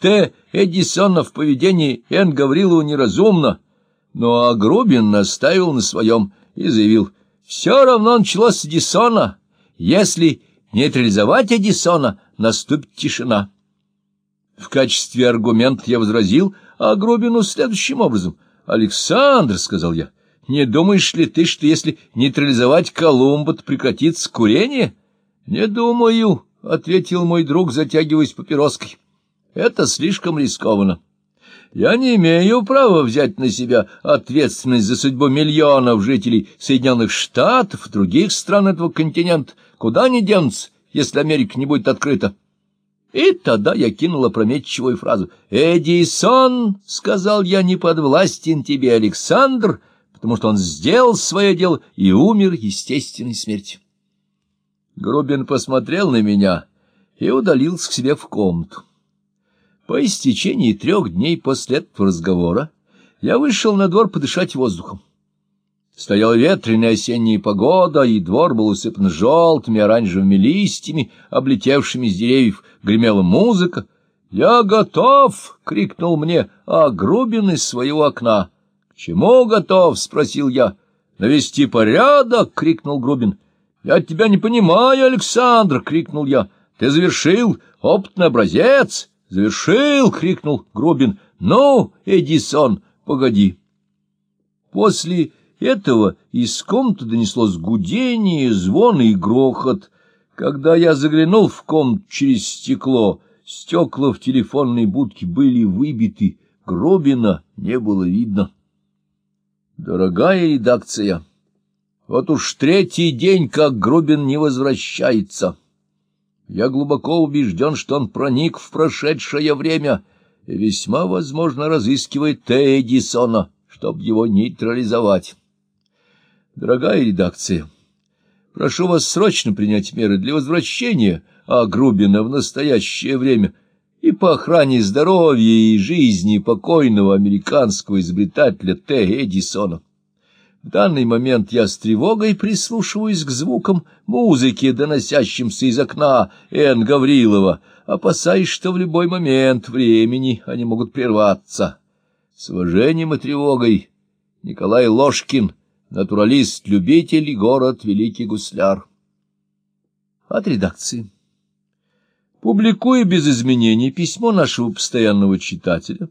Т. Эдисона в поведении Н. Гаврилова неразумно, но Агрубин настаивал на своем и заявил, «Все равно началось с Эдисона. Если нейтрализовать Эдисона, наступит тишина». В качестве аргумента я возразил Агрубину следующим образом. «Александр», — сказал я, — «не думаешь ли ты, что если нейтрализовать Колумба, то прекратится курение?» «Не думаю», — ответил мой друг, затягиваясь папироской. «Это слишком рискованно. Я не имею права взять на себя ответственность за судьбу миллионов жителей Соединенных Штатов других стран этого континента. Куда они денутся, если Америка не будет открыта?» И тогда я кинул опрометчивую фразу. «Эдисон, — сказал я, — не подвластен тебе, Александр, потому что он сделал свое дело и умер естественной смертью». Грубин посмотрел на меня и удалился к себе в комнату. По истечении трех дней после этого разговора я вышел на двор подышать воздухом. Стояла ветреная осенняя погода, и двор был усыпан желтыми оранжевыми листьями, облетевшими с деревьев. Гремела музыка. «Я готов!» — крикнул мне, а Грубин из своего окна. «К чему готов?» — спросил я. «Навести порядок!» — крикнул Грубин. «Я тебя не понимаю, Александр!» — крикнул я. «Ты завершил опытный образец!» «Завершил!» — крикнул Грубин. «Ну, Эдисон, погоди!» После этого из комнаты донеслось гудение, звон и грохот. Когда я заглянул в комнату через стекло, стекла в телефонной будке были выбиты, Гробина не было видно. Дорогая редакция, вот уж третий день, как Гробин не возвращается. Я глубоко убежден, что он проник в прошедшее время и весьма возможно разыскивает. Эдисона, чтобы его нейтрализовать. Дорогая редакция, прошу вас срочно принять меры для возвращения Агрубина в настоящее время и по охране здоровья и жизни покойного американского изобретателя Т. Эдисона. В данный момент я с тревогой прислушиваюсь к звукам музыки, доносящимся из окна Н. Гаврилова, опасаясь, что в любой момент времени они могут прерваться. С уважением и тревогой Николай Ложкин — Натуралист-любитель, город Великий Гусляр. От редакции. Публикуя без изменений письмо нашего постоянного читателя,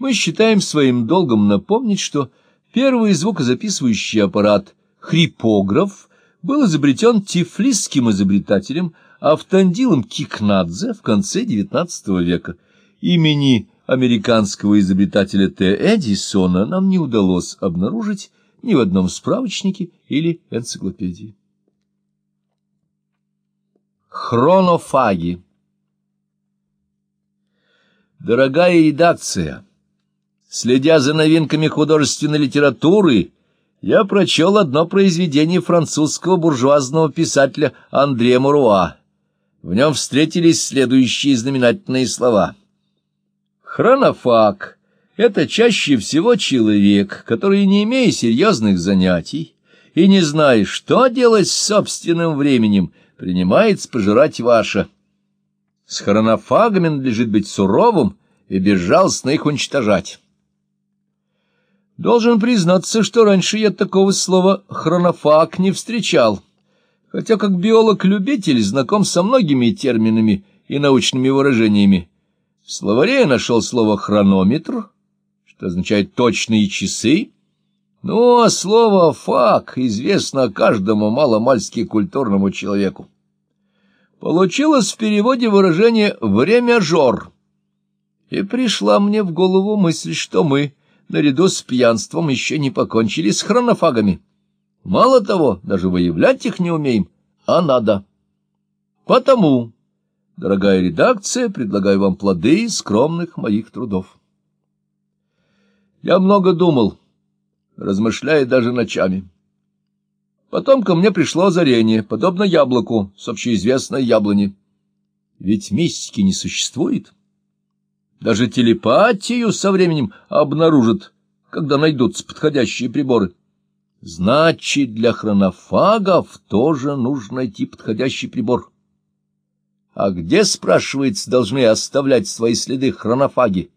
мы считаем своим долгом напомнить, что первый звукозаписывающий аппарат «хрипограф» был изобретен тифлисским изобретателем Автандилом Кикнадзе в конце XIX века. Имени американского изобретателя Т. Эдисона нам не удалось обнаружить ни в одном справочнике или энциклопедии. Хронофаги Дорогая редакция, следя за новинками художественной литературы, я прочел одно произведение французского буржуазного писателя Андре Муруа. В нем встретились следующие знаменательные слова. Хронофаг это чаще всего человек, который, не имея серьезных занятий и не зная, что делать с собственным временем, принимается пожирать ваше. С хронофагами надлежит быть суровым и безжалостно их уничтожать. Должен признаться, что раньше я такого слова «хронофаг» не встречал, хотя как биолог-любитель знаком со многими терминами и научными выражениями. В словаре я нашел слово «хронометр», что означает «точные часы», ну, а слово «фак» известно каждому маломальски культурному человеку. Получилось в переводе выражение «время жор». И пришла мне в голову мысль, что мы, наряду с пьянством, еще не покончили с хронофагами. Мало того, даже выявлять их не умеем, а надо. Потому, дорогая редакция, предлагаю вам плоды скромных моих трудов. Я много думал, размышляя даже ночами. Потом ко мне пришло озарение, подобно яблоку с общеизвестной яблони. Ведь мистики не существует. Даже телепатию со временем обнаружат, когда найдутся подходящие приборы. Значит, для хронофагов тоже нужно найти подходящий прибор. А где, спрашивается, должны оставлять свои следы хронофаги?